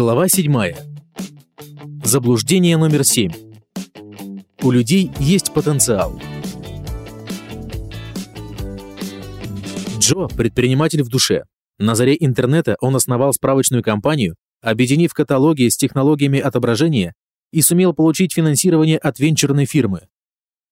Глава 7. Заблуждение номер 7. У людей есть потенциал. Джо – предприниматель в душе. На заре интернета он основал справочную компанию, объединив каталоги с технологиями отображения и сумел получить финансирование от венчурной фирмы.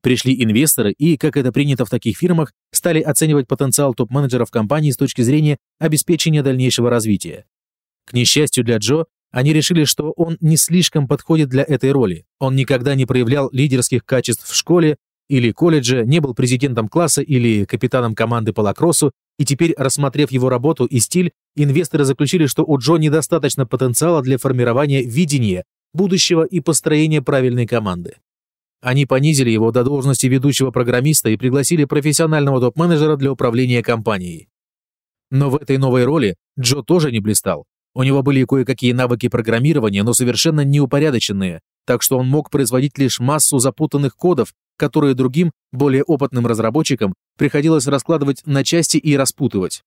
Пришли инвесторы и, как это принято в таких фирмах, стали оценивать потенциал топ-менеджеров компании с точки зрения обеспечения дальнейшего развития. К несчастью для Джо, они решили, что он не слишком подходит для этой роли. Он никогда не проявлял лидерских качеств в школе или колледже, не был президентом класса или капитаном команды по лакроссу, и теперь, рассмотрев его работу и стиль, инвесторы заключили, что у Джо недостаточно потенциала для формирования видения будущего и построения правильной команды. Они понизили его до должности ведущего программиста и пригласили профессионального топ-менеджера для управления компанией. Но в этой новой роли Джо тоже не блистал. У него были кое-какие навыки программирования, но совершенно неупорядоченные, так что он мог производить лишь массу запутанных кодов, которые другим, более опытным разработчикам приходилось раскладывать на части и распутывать.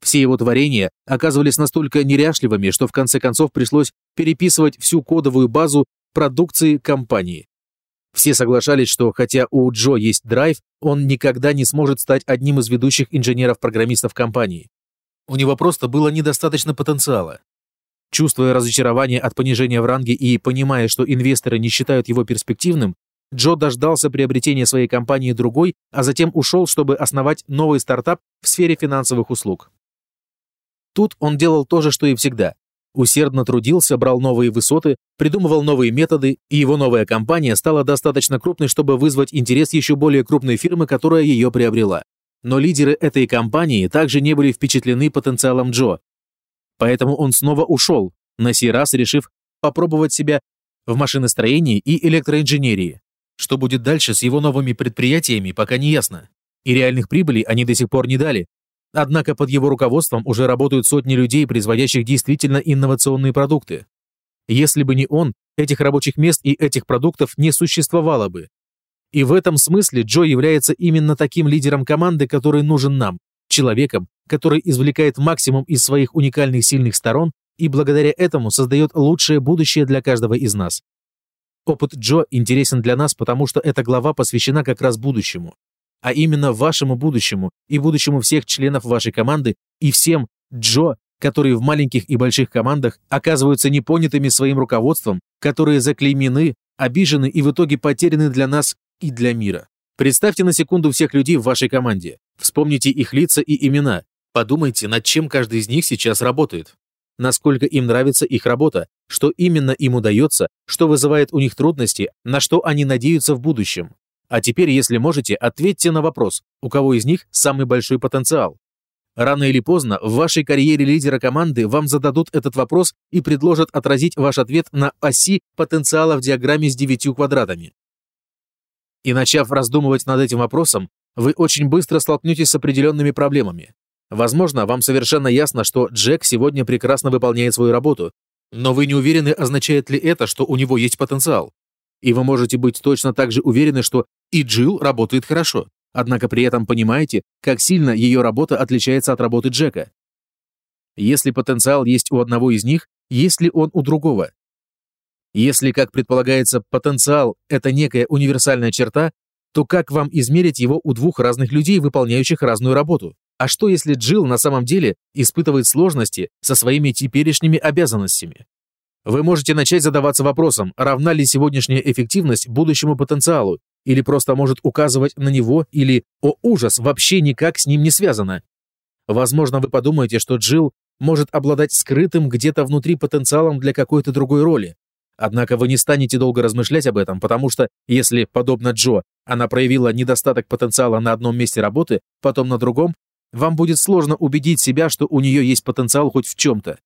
Все его творения оказывались настолько неряшливыми, что в конце концов пришлось переписывать всю кодовую базу продукции компании. Все соглашались, что хотя у Джо есть драйв, он никогда не сможет стать одним из ведущих инженеров-программистов компании. У него просто было недостаточно потенциала. Чувствуя разочарование от понижения в ранге и понимая, что инвесторы не считают его перспективным, Джо дождался приобретения своей компании другой, а затем ушел, чтобы основать новый стартап в сфере финансовых услуг. Тут он делал то же, что и всегда. Усердно трудился, брал новые высоты, придумывал новые методы, и его новая компания стала достаточно крупной, чтобы вызвать интерес еще более крупной фирмы, которая ее приобрела. Но лидеры этой компании также не были впечатлены потенциалом Джо. Поэтому он снова ушел, на сей раз решив попробовать себя в машиностроении и электроинженерии. Что будет дальше с его новыми предприятиями, пока не ясно. И реальных прибылей они до сих пор не дали. Однако под его руководством уже работают сотни людей, производящих действительно инновационные продукты. Если бы не он, этих рабочих мест и этих продуктов не существовало бы. И в этом смысле Джо является именно таким лидером команды, который нужен нам, человеком, который извлекает максимум из своих уникальных сильных сторон и благодаря этому создает лучшее будущее для каждого из нас. Опыт Джо интересен для нас, потому что эта глава посвящена как раз будущему, а именно вашему будущему и будущему всех членов вашей команды и всем Джо, которые в маленьких и больших командах оказываются непонятыми своим руководством, которые заклеймены, обижены и в итоге потеряны для нас и для мира. Представьте на секунду всех людей в вашей команде. Вспомните их лица и имена. Подумайте, над чем каждый из них сейчас работает. Насколько им нравится их работа, что именно им удается, что вызывает у них трудности, на что они надеются в будущем. А теперь, если можете, ответьте на вопрос, у кого из них самый большой потенциал. Рано или поздно в вашей карьере лидера команды вам зададут этот вопрос и предложат отразить ваш ответ на оси потенциала в диаграмме с девятью квадратами. И начав раздумывать над этим вопросом, вы очень быстро столкнетесь с определенными проблемами. Возможно, вам совершенно ясно, что Джек сегодня прекрасно выполняет свою работу, но вы не уверены, означает ли это, что у него есть потенциал. И вы можете быть точно так же уверены, что и Джилл работает хорошо, однако при этом понимаете, как сильно ее работа отличается от работы Джека. Если потенциал есть у одного из них, есть ли он у другого? Если, как предполагается, потенциал – это некая универсальная черта, то как вам измерить его у двух разных людей, выполняющих разную работу? А что, если Джилл на самом деле испытывает сложности со своими теперешними обязанностями? Вы можете начать задаваться вопросом, равна ли сегодняшняя эффективность будущему потенциалу, или просто может указывать на него, или, о ужас, вообще никак с ним не связано. Возможно, вы подумаете, что Джилл может обладать скрытым где-то внутри потенциалом для какой-то другой роли, Однако вы не станете долго размышлять об этом, потому что, если, подобно Джо, она проявила недостаток потенциала на одном месте работы, потом на другом, вам будет сложно убедить себя, что у нее есть потенциал хоть в чем-то.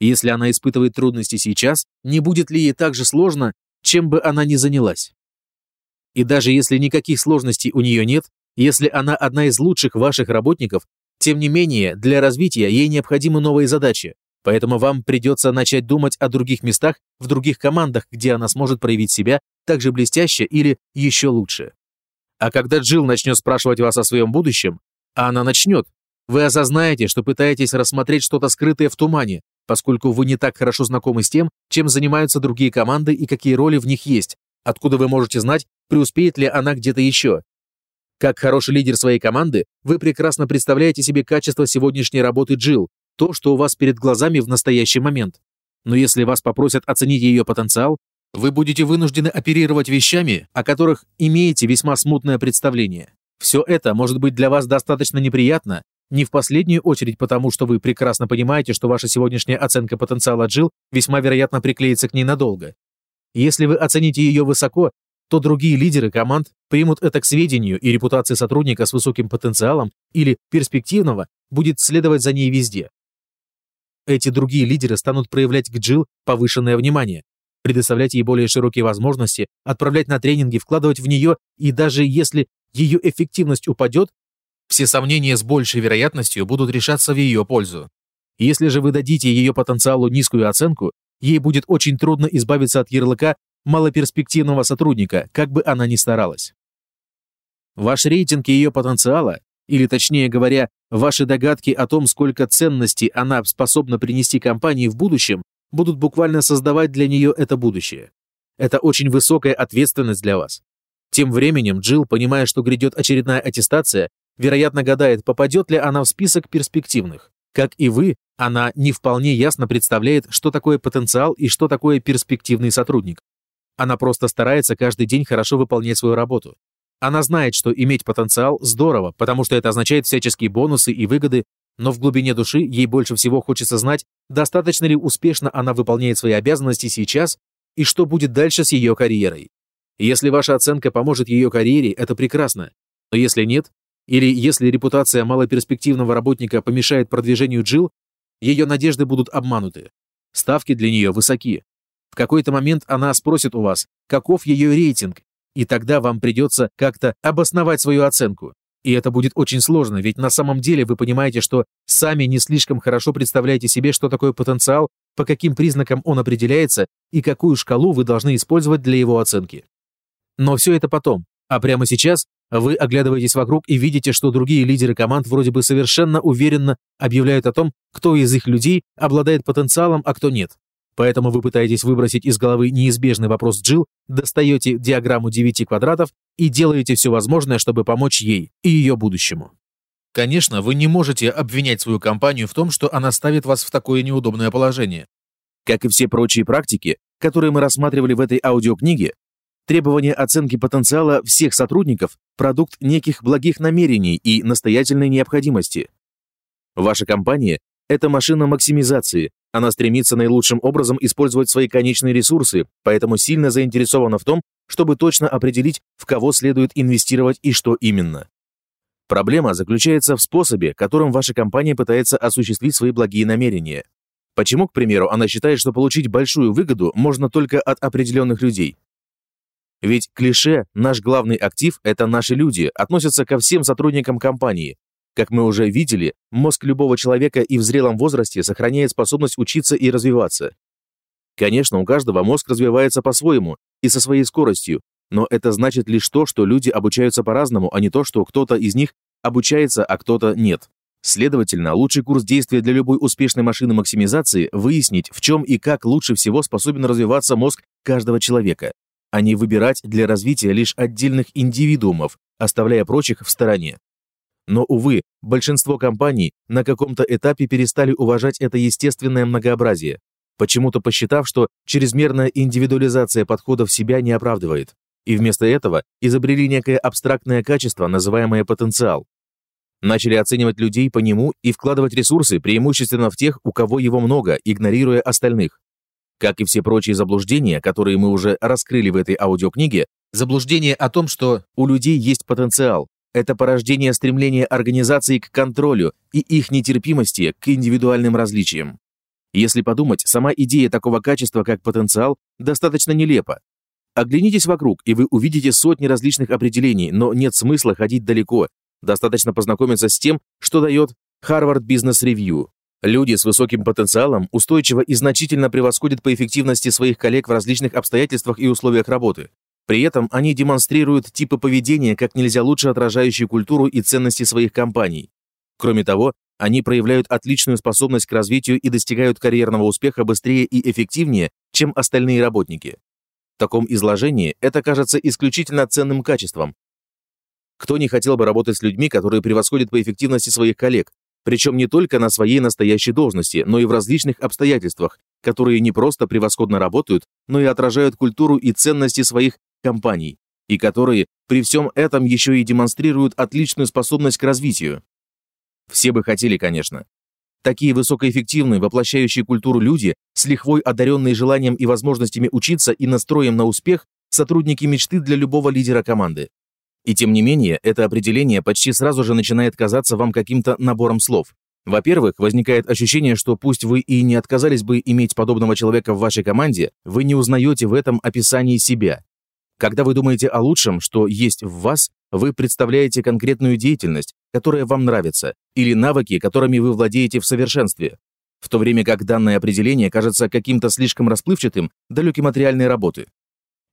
Если она испытывает трудности сейчас, не будет ли ей так же сложно, чем бы она ни занялась? И даже если никаких сложностей у нее нет, если она одна из лучших ваших работников, тем не менее, для развития ей необходимы новые задачи, Поэтому вам придется начать думать о других местах, в других командах, где она сможет проявить себя так же блестяще или еще лучше. А когда Джилл начнет спрашивать вас о своем будущем, а она начнет, вы осознаете, что пытаетесь рассмотреть что-то скрытое в тумане, поскольку вы не так хорошо знакомы с тем, чем занимаются другие команды и какие роли в них есть, откуда вы можете знать, преуспеет ли она где-то еще. Как хороший лидер своей команды, вы прекрасно представляете себе качество сегодняшней работы Джилл, то, что у вас перед глазами в настоящий момент. Но если вас попросят оценить ее потенциал, вы будете вынуждены оперировать вещами, о которых имеете весьма смутное представление. Все это может быть для вас достаточно неприятно, не в последнюю очередь потому, что вы прекрасно понимаете, что ваша сегодняшняя оценка потенциала Джил весьма вероятно приклеится к ней надолго. Если вы оцените ее высоко, то другие лидеры команд примут это к сведению, и репутация сотрудника с высоким потенциалом или перспективного будет следовать за ней везде. Эти другие лидеры станут проявлять к Джил повышенное внимание, предоставлять ей более широкие возможности, отправлять на тренинги, вкладывать в нее, и даже если ее эффективность упадет, все сомнения с большей вероятностью будут решаться в ее пользу. Если же вы дадите ее потенциалу низкую оценку, ей будет очень трудно избавиться от ярлыка малоперспективного сотрудника, как бы она ни старалась. Ваш рейтинг ее потенциала, или точнее говоря, ваши догадки о том, сколько ценностей она способна принести компании в будущем, будут буквально создавать для нее это будущее. Это очень высокая ответственность для вас. Тем временем Джилл, понимая, что грядет очередная аттестация, вероятно гадает, попадет ли она в список перспективных. Как и вы, она не вполне ясно представляет, что такое потенциал и что такое перспективный сотрудник. Она просто старается каждый день хорошо выполнять свою работу. Она знает, что иметь потенциал здорово, потому что это означает всяческие бонусы и выгоды, но в глубине души ей больше всего хочется знать, достаточно ли успешно она выполняет свои обязанности сейчас и что будет дальше с ее карьерой. Если ваша оценка поможет ее карьере, это прекрасно. Но если нет, или если репутация малоперспективного работника помешает продвижению Джил, ее надежды будут обмануты. Ставки для нее высоки. В какой-то момент она спросит у вас, каков ее рейтинг, и тогда вам придется как-то обосновать свою оценку. И это будет очень сложно, ведь на самом деле вы понимаете, что сами не слишком хорошо представляете себе, что такое потенциал, по каким признакам он определяется и какую шкалу вы должны использовать для его оценки. Но все это потом. А прямо сейчас вы оглядываетесь вокруг и видите, что другие лидеры команд вроде бы совершенно уверенно объявляют о том, кто из их людей обладает потенциалом, а кто нет. Поэтому вы пытаетесь выбросить из головы неизбежный вопрос Джилл, достаете диаграмму 9 квадратов и делаете все возможное, чтобы помочь ей и ее будущему. Конечно, вы не можете обвинять свою компанию в том, что она ставит вас в такое неудобное положение. Как и все прочие практики, которые мы рассматривали в этой аудиокниге, требование оценки потенциала всех сотрудников – продукт неких благих намерений и настоятельной необходимости. Ваша компания – это машина максимизации, она стремится наилучшим образом использовать свои конечные ресурсы, поэтому сильно заинтересована в том, чтобы точно определить, в кого следует инвестировать и что именно. Проблема заключается в способе, которым ваша компания пытается осуществить свои благие намерения. Почему, к примеру, она считает, что получить большую выгоду можно только от определенных людей? Ведь клише «наш главный актив – это наши люди» относится ко всем сотрудникам компании, как мы уже видели, мозг любого человека и в зрелом возрасте сохраняет способность учиться и развиваться. Конечно, у каждого мозг развивается по-своему и со своей скоростью, но это значит лишь то, что люди обучаются по-разному, а не то, что кто-то из них обучается, а кто-то нет. Следовательно, лучший курс действия для любой успешной машины максимизации – выяснить, в чем и как лучше всего способен развиваться мозг каждого человека, а не выбирать для развития лишь отдельных индивидуумов, оставляя прочих в стороне. Но, увы, большинство компаний на каком-то этапе перестали уважать это естественное многообразие, почему-то посчитав, что чрезмерная индивидуализация подходов себя не оправдывает, и вместо этого изобрели некое абстрактное качество, называемое потенциал. Начали оценивать людей по нему и вкладывать ресурсы преимущественно в тех, у кого его много, игнорируя остальных. Как и все прочие заблуждения, которые мы уже раскрыли в этой аудиокниге, заблуждение о том, что у людей есть потенциал, это порождение стремления организации к контролю и их нетерпимости к индивидуальным различиям. Если подумать, сама идея такого качества, как потенциал, достаточно нелепа. Оглянитесь вокруг, и вы увидите сотни различных определений, но нет смысла ходить далеко. Достаточно познакомиться с тем, что дает Harvard Business Review. Люди с высоким потенциалом устойчиво и значительно превосходят по эффективности своих коллег в различных обстоятельствах и условиях работы. При этом они демонстрируют типы поведения, как нельзя лучше отражающие культуру и ценности своих компаний. Кроме того, Они проявляют отличную способность к развитию и достигают карьерного успеха быстрее и эффективнее, чем остальные работники. В таком изложении это кажется исключительно ценным качеством. Кто не хотел бы работать с людьми, которые превосходят по эффективности своих коллег, причем не только на своей настоящей должности, но и в различных обстоятельствах, которые не просто превосходно работают, но и отражают культуру и ценности своих компаний, и которые при всем этом еще и демонстрируют отличную способность к развитию. Все бы хотели, конечно. Такие высокоэффективные, воплощающие культуру люди, с лихвой одаренные желанием и возможностями учиться и настроем на успех, сотрудники мечты для любого лидера команды. И тем не менее, это определение почти сразу же начинает казаться вам каким-то набором слов. Во-первых, возникает ощущение, что пусть вы и не отказались бы иметь подобного человека в вашей команде, вы не узнаете в этом описании себя. Когда вы думаете о лучшем, что есть в вас, вы представляете конкретную деятельность, которая вам нравится, или навыки, которыми вы владеете в совершенстве, в то время как данное определение кажется каким-то слишком расплывчатым, далеким от реальной работы.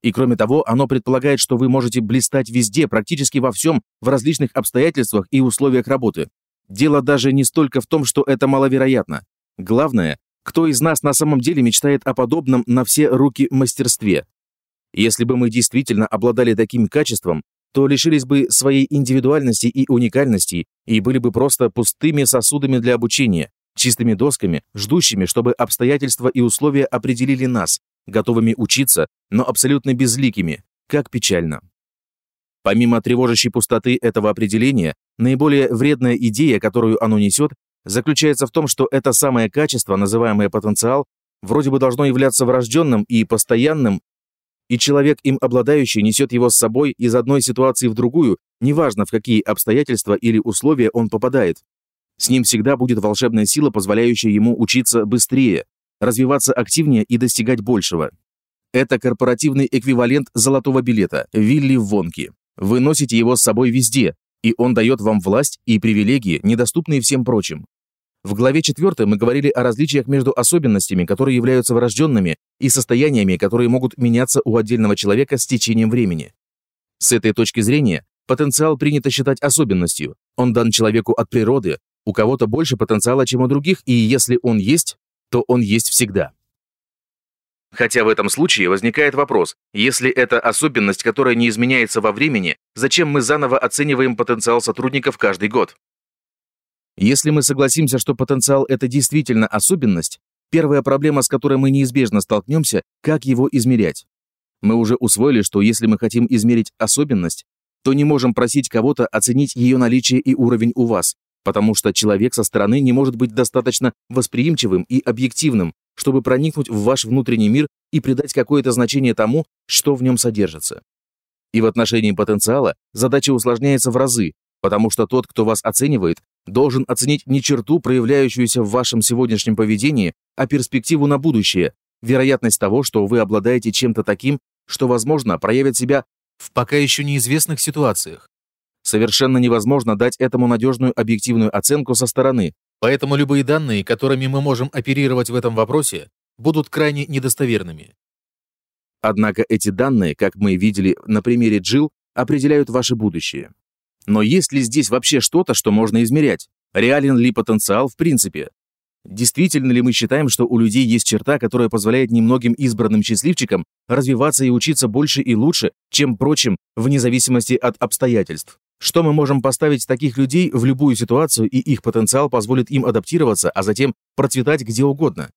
И кроме того, оно предполагает, что вы можете блистать везде, практически во всем, в различных обстоятельствах и условиях работы. Дело даже не столько в том, что это маловероятно. Главное, кто из нас на самом деле мечтает о подобном на все руки мастерстве. Если бы мы действительно обладали таким качеством, то лишились бы своей индивидуальности и уникальности и были бы просто пустыми сосудами для обучения, чистыми досками, ждущими, чтобы обстоятельства и условия определили нас, готовыми учиться, но абсолютно безликими, как печально. Помимо тревожащей пустоты этого определения, наиболее вредная идея, которую оно несет, заключается в том, что это самое качество, называемое потенциал, вроде бы должно являться врожденным и постоянным, и человек, им обладающий, несет его с собой из одной ситуации в другую, неважно, в какие обстоятельства или условия он попадает. С ним всегда будет волшебная сила, позволяющая ему учиться быстрее, развиваться активнее и достигать большего. Это корпоративный эквивалент золотого билета Вилли Вонки. Вы носите его с собой везде, и он дает вам власть и привилегии, недоступные всем прочим. В главе 4 мы говорили о различиях между особенностями, которые являются врожденными, и состояниями, которые могут меняться у отдельного человека с течением времени. С этой точки зрения, потенциал принято считать особенностью. Он дан человеку от природы, у кого-то больше потенциала, чем у других, и если он есть, то он есть всегда. Хотя в этом случае возникает вопрос, если это особенность, которая не изменяется во времени, зачем мы заново оцениваем потенциал сотрудников каждый год? Если мы согласимся, что потенциал – это действительно особенность, первая проблема, с которой мы неизбежно столкнемся, как его измерять. Мы уже усвоили, что если мы хотим измерить особенность, то не можем просить кого-то оценить ее наличие и уровень у вас, потому что человек со стороны не может быть достаточно восприимчивым и объективным, чтобы проникнуть в ваш внутренний мир и придать какое-то значение тому, что в нем содержится. И в отношении потенциала задача усложняется в разы, потому что тот, кто вас оценивает, должен оценить не черту, проявляющуюся в вашем сегодняшнем поведении, а перспективу на будущее, вероятность того, что вы обладаете чем-то таким, что, возможно, проявит себя в пока еще неизвестных ситуациях. Совершенно невозможно дать этому надежную объективную оценку со стороны, поэтому любые данные, которыми мы можем оперировать в этом вопросе, будут крайне недостоверными. Однако эти данные, как мы видели на примере Джил, определяют ваше будущее. Но есть ли здесь вообще что-то, что можно измерять? Реален ли потенциал в принципе? Действительно ли мы считаем, что у людей есть черта, которая позволяет немногим избранным счастливчикам развиваться и учиться больше и лучше, чем прочим, вне зависимости от обстоятельств? Что мы можем поставить таких людей в любую ситуацию, и их потенциал позволит им адаптироваться, а затем процветать где угодно?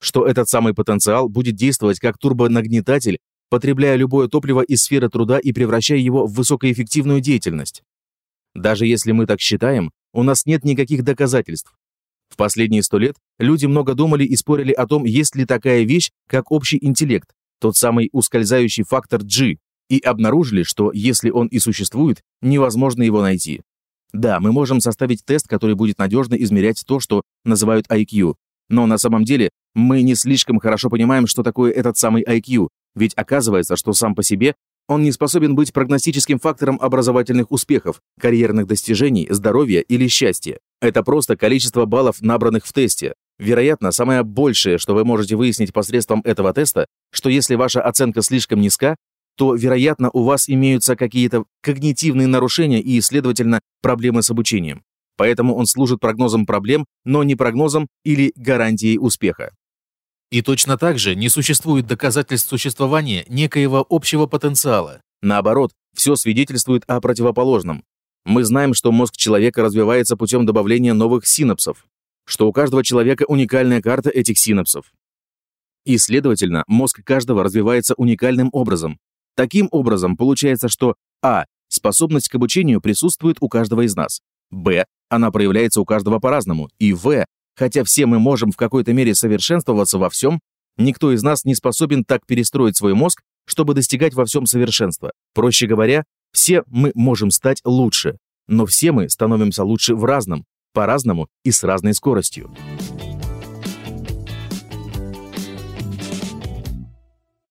Что этот самый потенциал будет действовать как турбонагнетатель, потребляя любое топливо из сферы труда и превращая его в высокоэффективную деятельность? Даже если мы так считаем, у нас нет никаких доказательств. В последние сто лет люди много думали и спорили о том, есть ли такая вещь, как общий интеллект, тот самый ускользающий фактор G, и обнаружили, что если он и существует, невозможно его найти. Да, мы можем составить тест, который будет надежно измерять то, что называют IQ, но на самом деле мы не слишком хорошо понимаем, что такое этот самый IQ, ведь оказывается, что сам по себе он не способен быть прогностическим фактором образовательных успехов, карьерных достижений, здоровья или счастья. Это просто количество баллов, набранных в тесте. Вероятно, самое большее, что вы можете выяснить посредством этого теста, что если ваша оценка слишком низка, то, вероятно, у вас имеются какие-то когнитивные нарушения и, следовательно, проблемы с обучением. Поэтому он служит прогнозом проблем, но не прогнозом или гарантией успеха. И точно так же не существует доказательств существования некоего общего потенциала. Наоборот, все свидетельствует о противоположном. Мы знаем, что мозг человека развивается путем добавления новых синапсов, что у каждого человека уникальная карта этих синапсов. И, следовательно, мозг каждого развивается уникальным образом. Таким образом, получается, что а. Способность к обучению присутствует у каждого из нас. б. Она проявляется у каждого по-разному. И в. Хотя все мы можем в какой-то мере совершенствоваться во всем, никто из нас не способен так перестроить свой мозг, чтобы достигать во всем совершенства. Проще говоря, все мы можем стать лучше, но все мы становимся лучше в разном, по-разному и с разной скоростью.